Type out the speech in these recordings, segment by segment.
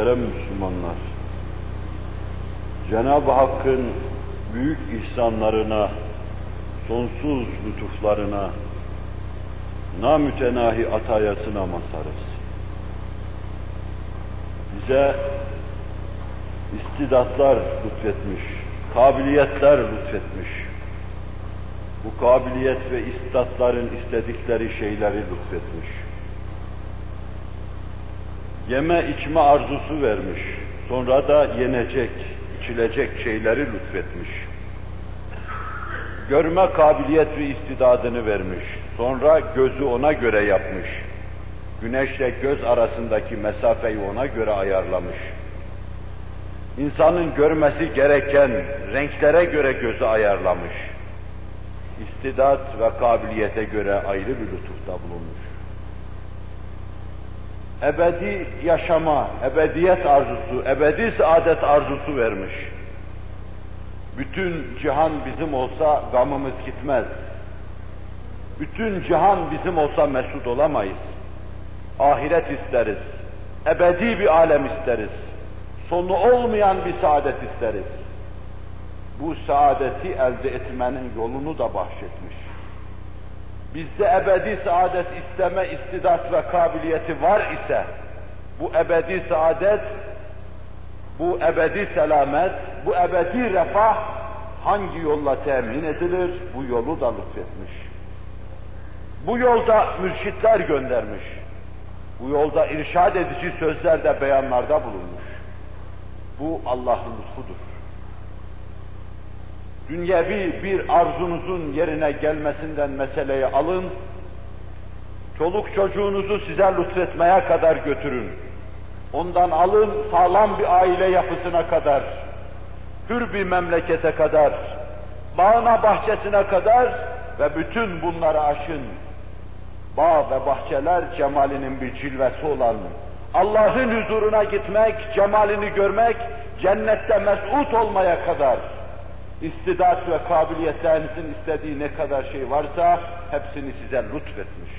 Muhterem Müslümanlar, Cenab-ı Hakk'ın büyük ihsanlarına, sonsuz lütuflarına, namütenahi atayasına mazharız. Bize istidatlar lütfetmiş, kabiliyetler lütfetmiş. Bu kabiliyet ve istidatların istedikleri şeyleri lütfetmiş. Yeme içme arzusu vermiş, sonra da yenecek, içilecek şeyleri lütfetmiş. Görme kabiliyet ve istidadını vermiş, sonra gözü ona göre yapmış. Güneşle göz arasındaki mesafeyi ona göre ayarlamış insanın görmesi gereken renklere göre gözü ayarlamış. İstidat ve kabiliyete göre ayrı bir lütufta bulunmuş. Ebedi yaşama, ebediyet arzusu, ebedi saadet arzusu vermiş. Bütün cihan bizim olsa gamımız gitmez. Bütün cihan bizim olsa mesut olamayız. Ahiret isteriz. Ebedi bir alem isteriz sonu olmayan bir saadet isteriz. Bu saadeti elde etmenin yolunu da bahşetmiş. Bizde ebedi saadet isteme istidat ve kabiliyeti var ise, bu ebedi saadet, bu ebedi selamet, bu ebedi refah hangi yolla temin edilir? Bu yolu da lütfetmiş. Bu yolda mürşitler göndermiş. Bu yolda irşad edici sözlerde, beyanlarda bulunmuş. Bu Allah'ın lütfudur. Dünyevi bir arzunuzun yerine gelmesinden meseleyi alın, çoluk çocuğunuzu size lütfetmeye kadar götürün. Ondan alın sağlam bir aile yapısına kadar, hür bir memlekete kadar, bağına bahçesine kadar ve bütün bunları aşın. Bağ ve bahçeler cemalinin bir cilvesi olan Allah'ın huzuruna gitmek, cemalini görmek, cennette mesut olmaya kadar istidat ve kabiliyetlerinizin istediği ne kadar şey varsa hepsini size lütfetmiş.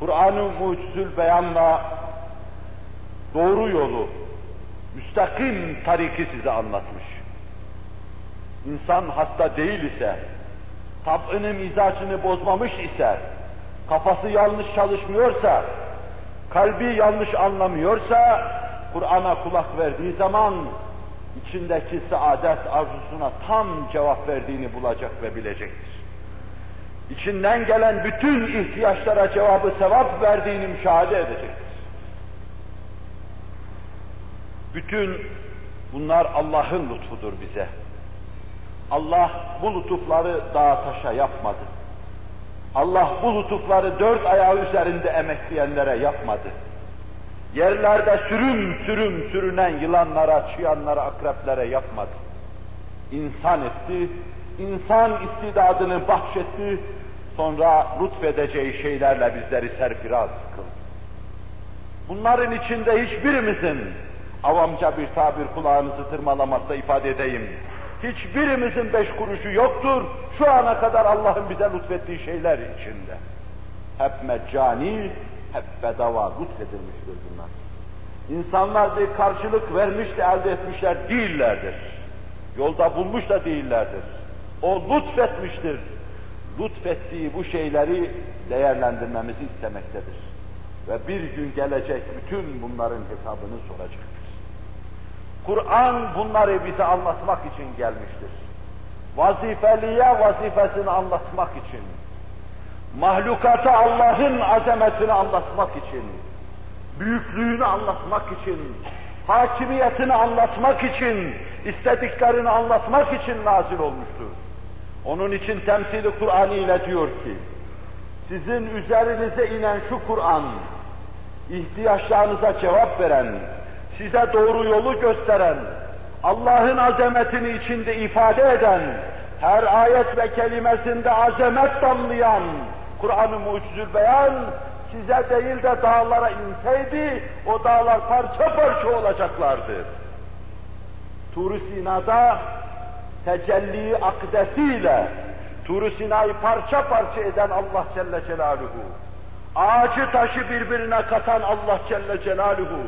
Kur'an-ı mucizül beyanla doğru yolu, müstakim tariki size anlatmış. İnsan hasta değil ise, tab'ını mizacını bozmamış ise, kafası yanlış çalışmıyorsa, kalbi yanlış anlamıyorsa, Kur'an'a kulak verdiği zaman içindeki saadet arzusuna tam cevap verdiğini bulacak ve bilecektir. İçinden gelen bütün ihtiyaçlara cevabı sevap verdiğini müşahede edecektir. Bütün bunlar Allah'ın lütfudur bize. Allah bu lütufları dağa taşa yapmadı. Allah bu lütufları dört ayağı üzerinde emekleyenlere yapmadı. Yerlerde sürüm sürüm sürünen yılanlara, çıyanlara, akreplere yapmadı. İnsan etti, insan istidadını bahşetti, sonra lütfedeceği şeylerle bizleri serfiraz kıldı. Bunların içinde hiçbirimizin, avamca bir tabir kulağınızı tırmalamakta ifade edeyim, hiçbirimizin beş kuruşu yoktur, şu ana kadar Allah'ın bize lütfettiği şeyler içinde. Hep meccani, hep bedava lütfedilmiştir bunlar. İnsanlar bir karşılık vermiş de elde etmişler değillerdir. Yolda bulmuş da değillerdir. O lütfetmiştir. Lütfettiği bu şeyleri değerlendirmemizi istemektedir. Ve bir gün gelecek bütün bunların hesabını soracaktır. Kur'an bunları bize anlatmak için gelmiştir. Vazifeliye vazifesini anlatmak için, mahlukata Allah'ın azametini anlatmak için, büyüklüğünü anlatmak için, hakimiyetini anlatmak için, istediklerini anlatmak için nazil olmuştur. Onun için temsili Kur'an ile diyor ki, sizin üzerinize inen şu Kur'an, ihtiyaçlarınıza cevap veren, size doğru yolu gösteren, Allah'ın azametini içinde ifade eden, her ayet ve kelimesinde azamet damlayan Kur'an-ı Mucizül Beyan size değil de dağlara inseydi o dağlar parça parça olacaklardı. Tur-u Sina'da tecelli akdesiyle Tur-u Sina'yı parça parça eden Allah Celle Celaluhu Ağacı taşı birbirine katan Allah Celle Celaluhu,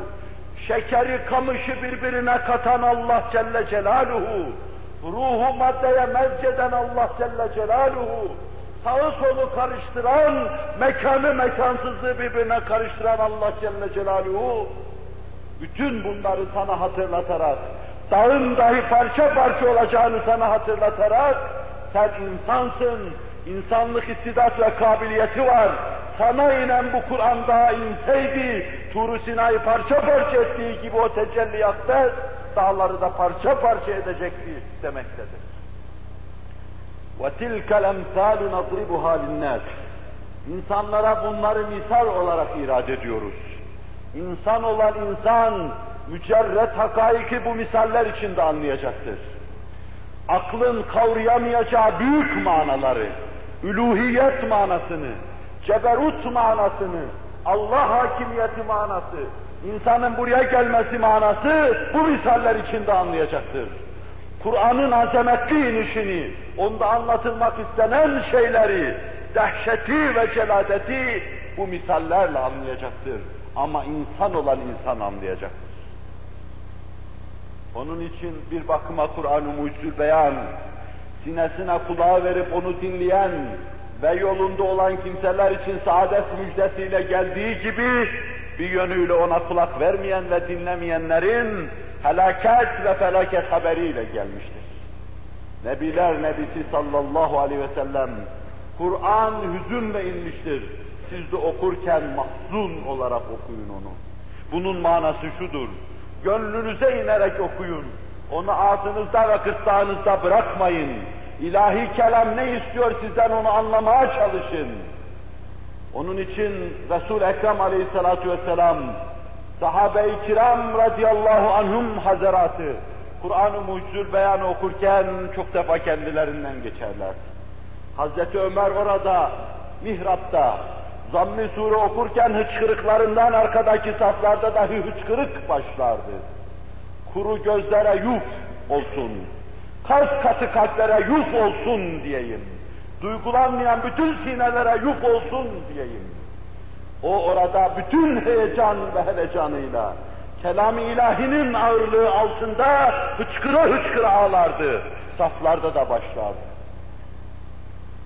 şekeri kamışı birbirine katan Allah Celle Celaluhu, ruhu maddeye mevceden Allah Celle Celaluhu, sağı solu karıştıran, mekanı mekansızlığı birbirine karıştıran Allah Celle Celaluhu, bütün bunları sana hatırlatarak, dağın dahi parça parça olacağını sana hatırlatarak, sen insansın, insanlık istidat ve kabiliyeti var, sana inen bu Kur'an daha inseydi, Tur-u Sina'yı parça parça ettiği gibi o tecelliyatta dağları da parça parça edecekti demektedir. وَتِلْكَ الْاَمْثَالُ نَضْرِبُهَا لِلنَّاسِ İnsanlara bunları misal olarak irade ediyoruz. İnsan olan insan, mücerret hakaiki bu misaller içinde anlayacaktır. Aklın kavrayamayacağı büyük manaları, üluhiyet manasını, ceberut manasını, Allah hakimiyeti manası, insanın buraya gelmesi manası bu misaller içinde anlayacaktır. Kur'an'ın azametli inişini, onda anlatılmak istenen şeyleri, dehşeti ve celadeti bu misallerle anlayacaktır. Ama insan olan insan anlayacaktır. Onun için bir bakıma Kur'an-ı Mucizül Beyan, sinesine kulağı verip onu dinleyen ve yolunda olan kimseler için saadet müjdesiyle geldiği gibi bir yönüyle ona kulak vermeyen ve dinlemeyenlerin helaket ve felaket haberiyle gelmiştir. Nebiler Nebisi sallallahu aleyhi ve sellem Kur'an hüzünle inmiştir. Siz de okurken mahzun olarak okuyun onu. Bunun manası şudur. Gönlünüze inerek okuyun. Onu ağzınızda ve kırtlağınızda bırakmayın. İlahi kelam ne istiyor sizden onu anlamaya çalışın. Onun için Resul Ekrem Aleyhissalatu vesselam sahabe-i kiram radıyallahu anhum hazaratı Kur'an-ı Mucizül Beyan'ı okurken çok defa kendilerinden geçerler. Hazreti Ömer orada mihrapta Zamm-ı Sure okurken hıçkırıklarından arkadaki saflarda dahi hıçkırık başlardı. Kuru gözlere yuf olsun, kas katı kalplere yuf olsun diyeyim. Duygulanmayan bütün sinelere yuf olsun diyeyim. O orada bütün heyecan ve helecanıyla kelam-ı ilahinin ağırlığı altında hıçkıra hıçkıra ağlardı. Saflarda da başlardı.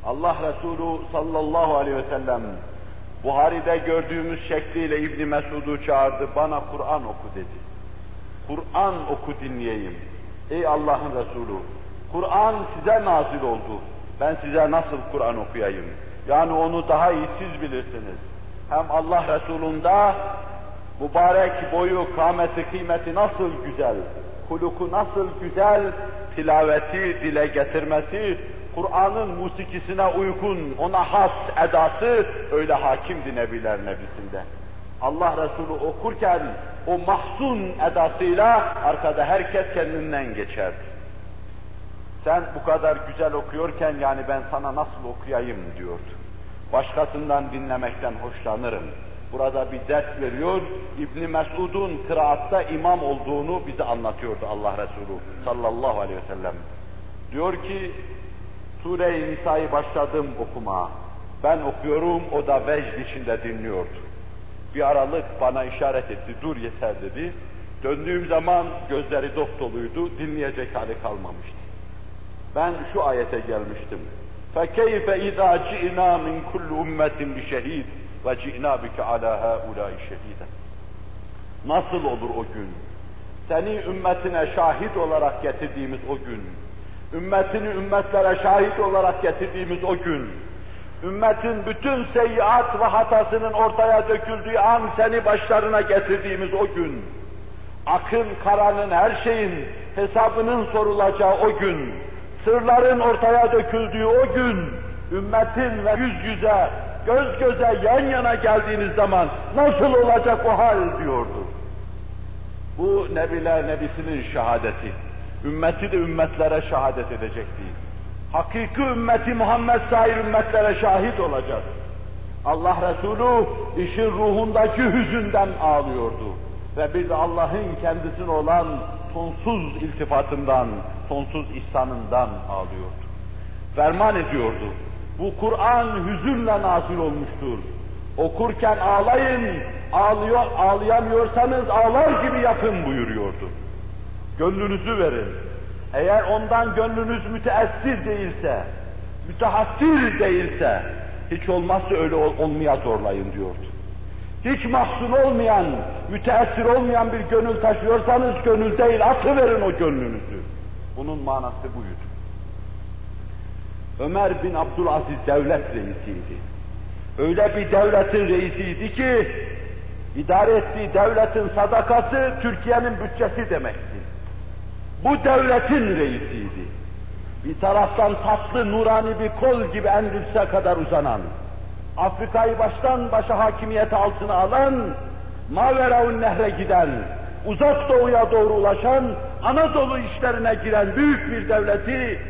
Allah Resulü sallallahu aleyhi ve sellem Buhari'de gördüğümüz şekliyle İbni Mesud'u çağırdı, bana Kur'an oku dedi. Kur'an oku dinleyeyim. Ey Allah'ın Resulü, Kur'an size nazil oldu. Ben size nasıl Kur'an okuyayım? Yani onu daha iyi siz bilirsiniz. Hem Allah Resulü'nde mübarek boyu, kâmeti, kıymeti nasıl güzel, huluku nasıl güzel, tilaveti dile getirmesi, Kur'an'ın musikisine uygun, ona has edası öyle hakimdi Nebiler Nebisi'nde. Allah Resulü okurken o mahzun edasıyla arkada herkes kendinden geçerdi. Sen bu kadar güzel okuyorken yani ben sana nasıl okuyayım diyordu. Başkasından dinlemekten hoşlanırım. Burada bir ders veriyor, İbni Mesud'un kıraatta imam olduğunu bize anlatıyordu Allah Resulü sallallahu aleyhi ve sellem. Diyor ki, Sure-i Nisa'yı başladım okuma. Ben okuyorum, o da vecd içinde dinliyordu. Bir aralık bana işaret etti, dur yeter dedi. Döndüğüm zaman gözleri dop doluydu, dinleyecek hali kalmamıştı. Ben şu ayete gelmiştim. فَكَيْفَ اِذَا جِئْنَا مِنْ كُلُّ اُمَّةٍ بِشَهِيدٍ وَجِئْنَا بِكَ عَلَى هَا اُولَٰئِ شَهِيدًا Nasıl olur o gün? Seni ümmetine şahit olarak getirdiğimiz o gün, ümmetini ümmetlere şahit olarak getirdiğimiz o gün, ümmetin bütün seyyiat ve hatasının ortaya döküldüğü an seni başlarına getirdiğimiz o gün, akın karanın her şeyin hesabının sorulacağı o gün, sırların ortaya döküldüğü o gün, ümmetin ve yüz yüze, göz göze yan yana geldiğiniz zaman nasıl olacak o hal diyordu. Bu Nebiler Nebisi'nin şehadeti. Ümmeti de ümmetlere şehadet edecekti. Hakiki ümmeti Muhammed sair ümmetlere şahit olacak. Allah Resulü işin ruhundaki hüzünden ağlıyordu. Ve de Allah'ın kendisine olan sonsuz iltifatından, sonsuz ihsanından ağlıyordu. Ferman ediyordu. Bu Kur'an hüzünle nazil olmuştur. Okurken ağlayın, ağlıyor, ağlayamıyorsanız ağlar gibi yapın buyuruyordu. Gönlünüzü verin. Eğer ondan gönlünüz müteessir değilse, mütehassir değilse, hiç olmazsa öyle ol, olmaya zorlayın diyordu. Hiç mahzun olmayan, müteessir olmayan bir gönül taşıyorsanız gönül değil, atıverin o gönlünüzü. Bunun manası buydu. Ömer bin Abdülaziz devlet reisiydi. Öyle bir devletin reisiydi ki, idare ettiği devletin sadakası Türkiye'nin bütçesi demekti. Bu devletin reisiydi. Bir taraftan tatlı, nurani bir kol gibi Endülüs'e kadar uzanan, Afrika'yı baştan başa hakimiyeti altına alan, Maveraun Nehre giden, uzak doğuya doğru ulaşan, Anadolu işlerine giren büyük bir devleti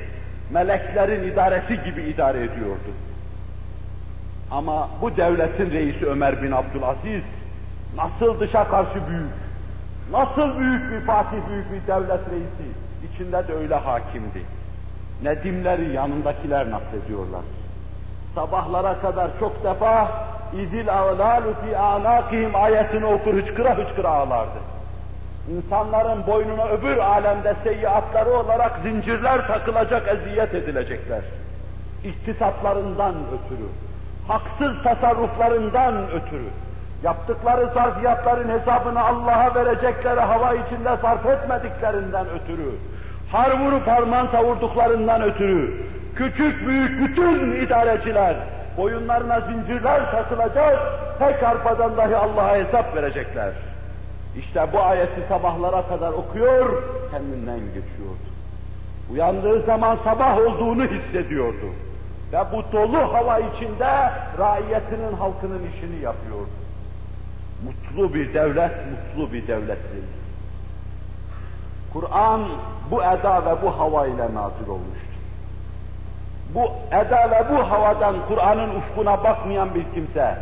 meleklerin idaresi gibi idare ediyordu. Ama bu devletin reisi Ömer bin Abdülaziz nasıl dışa karşı büyük, nasıl büyük bir fatih, büyük bir devlet reisi, içinde de öyle hakimdi. Nedimleri yanındakiler naklediyorlar. Sabahlara kadar çok defa İzil ağlalu fi anakihim ayetini okur hıçkıra hıçkıra ağlardı. İnsanların boynuna öbür alemde seyyiatları olarak zincirler takılacak, eziyet edilecekler. İktisatlarından ötürü, haksız tasarruflarından ötürü, yaptıkları zarfiyatların hesabını Allah'a verecekleri hava içinde sarf etmediklerinden ötürü, har vurup harman savurduklarından ötürü, küçük büyük bütün idareciler, boyunlarına zincirler takılacak, tek arpadan dahi Allah'a hesap verecekler. İşte bu ayeti sabahlara kadar okuyor, kendinden geçiyordu. Uyandığı zaman sabah olduğunu hissediyordu. Ve bu dolu hava içinde raiyetinin, halkının işini yapıyordu. Mutlu bir devlet, mutlu bir devlettir. Kur'an bu eda ve bu hava ile nazil olmuştu. Bu eda ve bu havadan Kur'an'ın ufkuna bakmayan bir kimse,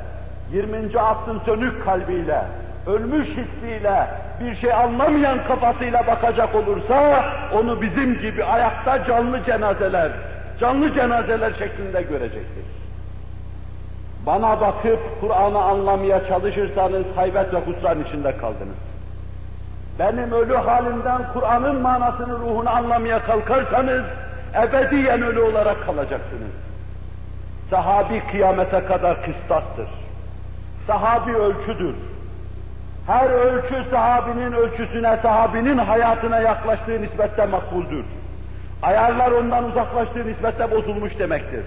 20. asrın sönük kalbiyle, ölmüş hissiyle, bir şey anlamayan kafasıyla bakacak olursa, onu bizim gibi ayakta canlı cenazeler, canlı cenazeler şeklinde görecektir. Bana bakıp Kur'an'ı anlamaya çalışırsanız haybet ve husran içinde kaldınız. Benim ölü halimden Kur'an'ın manasını, ruhunu anlamaya kalkarsanız, ebediyen ölü olarak kalacaksınız. Sahabi kıyamete kadar kıstastır. Sahabi ölçüdür. Her ölçü sahabinin ölçüsüne, sahabinin hayatına yaklaştığı nispette makbuldür. Ayarlar ondan uzaklaştığı nispette bozulmuş demektir.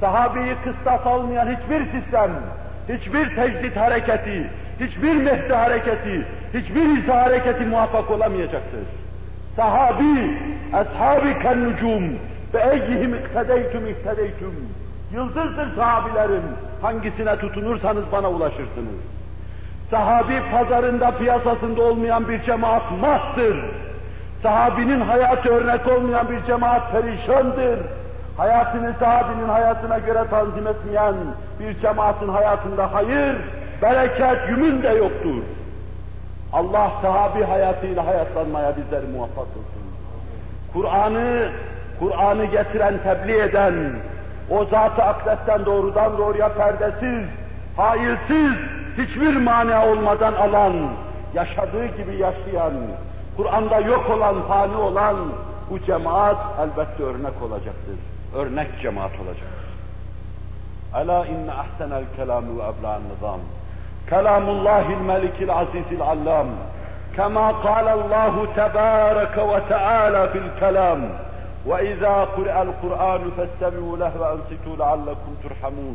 Sahabeyi kıstas almayan hiçbir sistem, hiçbir tecdit hareketi, hiçbir mehdi hareketi, hiçbir ise hareketi muvaffak olamayacaktır. Sahabi, ashabi ken nucum ve eyyihim iktedeytum iktedeytum. Yıldızdır sahabilerin, hangisine tutunursanız bana ulaşırsınız. Sahabi pazarında piyasasında olmayan bir cemaat mahdır. Sahabinin hayatı örnek olmayan bir cemaat perişandır. Hayatını sahabinin hayatına göre tanzim etmeyen bir cemaatin hayatında hayır, bereket, yümün de yoktur. Allah sahabi hayatıyla hayatlanmaya bizleri muvaffak olsun. Kur'an'ı, Kur'an'ı getiren, tebliğ eden, o zat-ı doğrudan doğruya perdesiz, hayırsiz, hiçbir mani olmadan alan, yaşadığı gibi yaşayan, Kur'an'da yok olan, fani olan bu cemaat elbette örnek olacaktır. Örnek cemaat olacaktır. Ela inne ahsenel kelamü ve ebla'an nizam. Kelamullahil melikil azizil allam. كما قال الله تبارك وتعالى في الكلام وإذا قرأ القرآن فاستمعوا له وأنصتوا لعلكم ترحمون